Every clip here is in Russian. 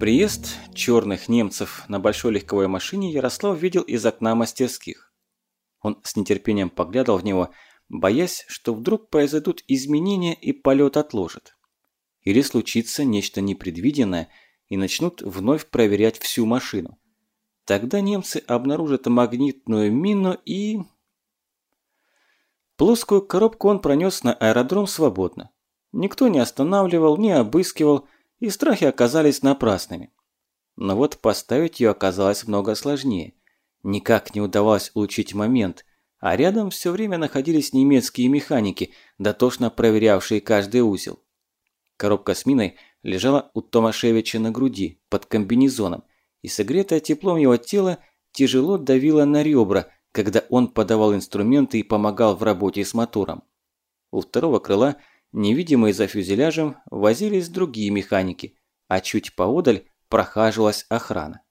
Приезд черных немцев на большой легковой машине Ярослав видел из окна мастерских. Он с нетерпением поглядывал в него, боясь, что вдруг произойдут изменения и полет отложит. Или случится нечто непредвиденное и начнут вновь проверять всю машину. Тогда немцы обнаружат магнитную мину и... Плоскую коробку он пронес на аэродром свободно. Никто не останавливал, не обыскивал, и страхи оказались напрасными. Но вот поставить ее оказалось много сложнее. Никак не удавалось улучшить момент, а рядом все время находились немецкие механики, дотошно проверявшие каждый узел. Коробка с миной лежала у Томашевича на груди, под комбинезоном, и согретое теплом его тела тяжело давило на ребра, когда он подавал инструменты и помогал в работе с мотором. У второго крыла Невидимые за фюзеляжем возились другие механики, а чуть поодаль прохаживалась охрана.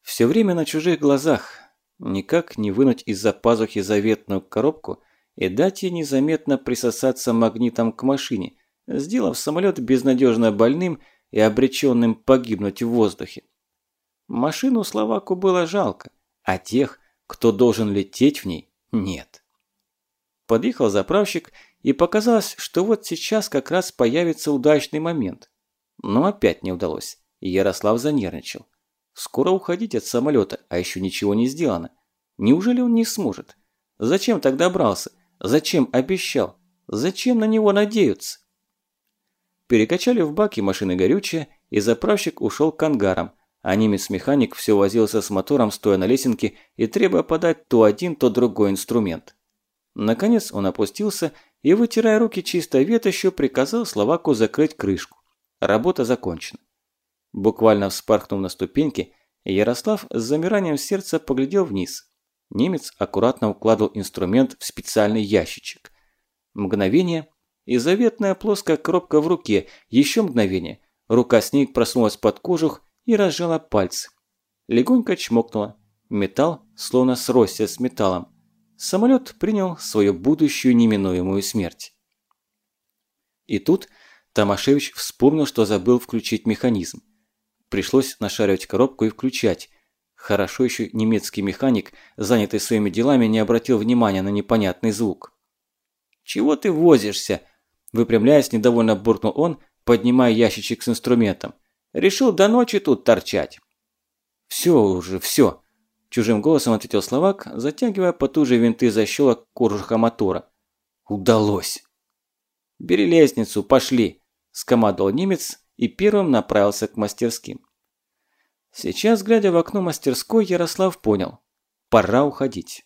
Все время на чужих глазах, никак не вынуть из-за пазухи заветную коробку и дать ей незаметно присосаться магнитом к машине, сделав самолет безнадежно больным и обреченным погибнуть в воздухе. Машину Словаку было жалко, а тех, кто должен лететь в ней, нет. Подъехал заправщик и показалось, что вот сейчас как раз появится удачный момент. Но опять не удалось, и Ярослав занервничал. Скоро уходить от самолета, а еще ничего не сделано. Неужели он не сможет? Зачем тогда брался? Зачем обещал? Зачем на него надеются? Перекачали в баке машины горючее, и заправщик ушел к ангарам, а немец-механик все возился с мотором, стоя на лесенке и требуя подать то один, то другой инструмент. Наконец он опустился и, вытирая руки чистой ветошью, приказал Словаку закрыть крышку. Работа закончена. Буквально вспорхнув на ступеньки, Ярослав с замиранием сердца поглядел вниз. Немец аккуратно укладывал инструмент в специальный ящичек. Мгновение, и заветная плоская коробка в руке, еще мгновение, рука с ней проснулась под кожух и разжала пальцы. Легонько чмокнула. Металл словно сросся с металлом самолет принял свою будущую неминуемую смерть. И тут Томашевич вспомнил, что забыл включить механизм. Пришлось нашаривать коробку и включать. Хорошо еще немецкий механик, занятый своими делами, не обратил внимания на непонятный звук. «Чего ты возишься?» Выпрямляясь, недовольно буркнул он, поднимая ящичек с инструментом. «Решил до ночи тут торчать». «Все уже, все», Чужим голосом ответил Словак, затягивая потуже винты защелок кожуха мотора. Удалось. «Бери лестницу, пошли!» – скомандовал немец и первым направился к мастерским. Сейчас, глядя в окно мастерской, Ярослав понял – пора уходить.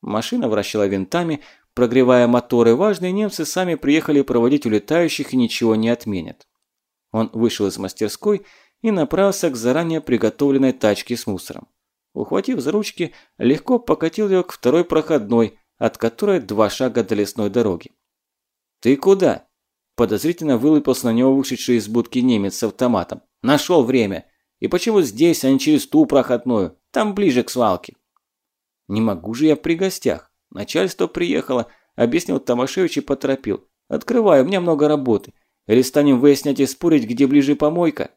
Машина вращала винтами, прогревая моторы, важные немцы сами приехали проводить улетающих и ничего не отменят. Он вышел из мастерской и направился к заранее приготовленной тачке с мусором. Ухватив за ручки, легко покатил ее к второй проходной, от которой два шага до лесной дороги. «Ты куда?» Подозрительно вылупился на него вышедший из будки немец с автоматом. «Нашел время. И почему здесь, а не через ту проходную? Там ближе к свалке». «Не могу же я при гостях. Начальство приехало», – объяснил Томашевич и поторопил. «Открывай, у меня много работы. Или станем выяснять и спорить, где ближе помойка?»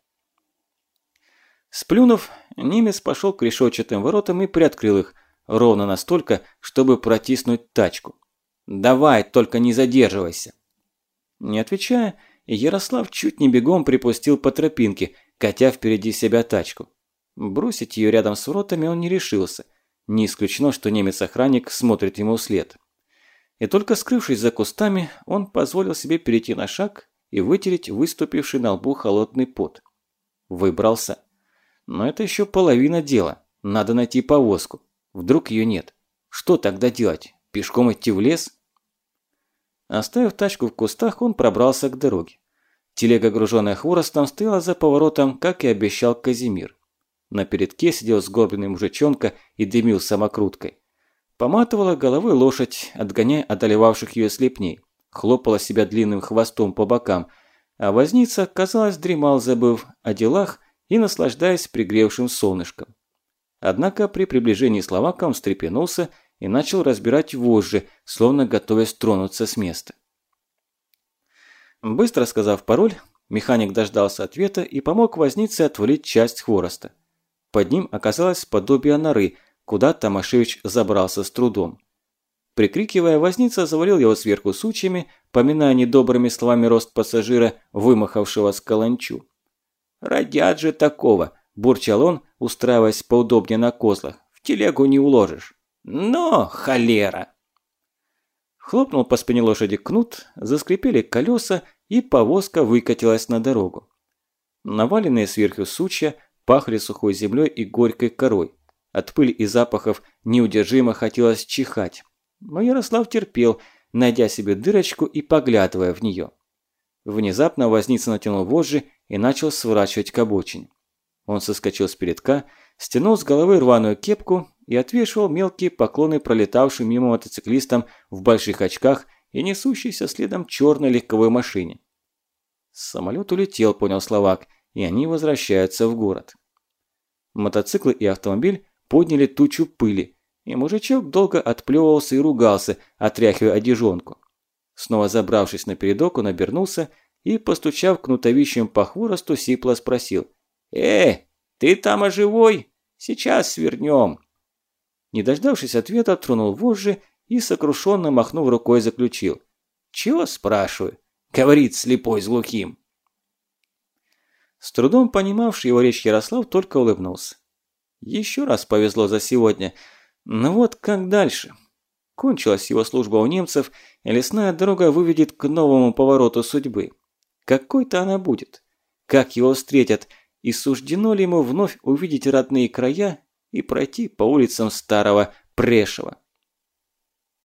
Сплюнув, немец пошел к решетчатым воротам и приоткрыл их, ровно настолько, чтобы протиснуть тачку. «Давай, только не задерживайся!» Не отвечая, Ярослав чуть не бегом припустил по тропинке, катя впереди себя тачку. Бросить ее рядом с воротами он не решился. Не исключено, что немец-охранник смотрит ему вслед. И только скрывшись за кустами, он позволил себе перейти на шаг и вытереть выступивший на лбу холодный пот. Выбрался. Но это еще половина дела. Надо найти повозку. Вдруг ее нет. Что тогда делать? Пешком идти в лес? Оставив тачку в кустах, он пробрался к дороге. Телега, груженная хворостом, стояла за поворотом, как и обещал Казимир. На передке сидел сгорбленный мужичонка и дымил самокруткой. Поматывала головой лошадь, отгоняя одолевавших ее слепней. Хлопала себя длинным хвостом по бокам, а возница, казалось, дремал, забыв о делах и наслаждаясь пригревшим солнышком. Однако при приближении Словака он встрепенулся и начал разбирать вожжи, словно готовясь тронуться с места. Быстро сказав пароль, Механик дождался ответа и помог вознице отвалить часть хвороста. Под ним оказалось подобие норы, куда Томашевич забрался с трудом. Прикрикивая, возница завалил его сверху сучьями, поминая недобрыми словами рост пассажира, вымахавшего с каланчу. «Родят же такого!» – бурчал он, устраиваясь поудобнее на козлах. «В телегу не уложишь!» «Но, холера!» Хлопнул по спине лошади кнут, заскрипели колеса, и повозка выкатилась на дорогу. Наваленные сверху сучья пахли сухой землей и горькой корой. От пыли и запахов неудержимо хотелось чихать. Но Ярослав терпел, найдя себе дырочку и поглядывая в нее. Внезапно возница натянул вожжи и начал сворачивать к обочине. Он соскочил с передка, стянул с головы рваную кепку и отвешивал мелкие поклоны пролетавшим мимо мотоциклистам в больших очках и несущейся следом черной легковой машине. Самолет улетел, понял Словак, и они возвращаются в город. Мотоциклы и автомобиль подняли тучу пыли, и мужичок долго отплевывался и ругался, отряхивая одежонку. Снова забравшись на передок, он обернулся и, постучав кнутовищем по хворосту, сипло спросил. «Э, ты там оживой? Сейчас свернем!» Не дождавшись ответа, тронул вожжи и, сокрушенно махнув рукой, заключил. «Чего, спрашиваю?» – говорит слепой с глухим. С трудом понимавший его речь Ярослав только улыбнулся. Еще раз повезло за сегодня. Но вот как дальше? Кончилась его служба у немцев, и лесная дорога выведет к новому повороту судьбы. Какой-то она будет. Как его встретят, и суждено ли ему вновь увидеть родные края и пройти по улицам старого Прешева?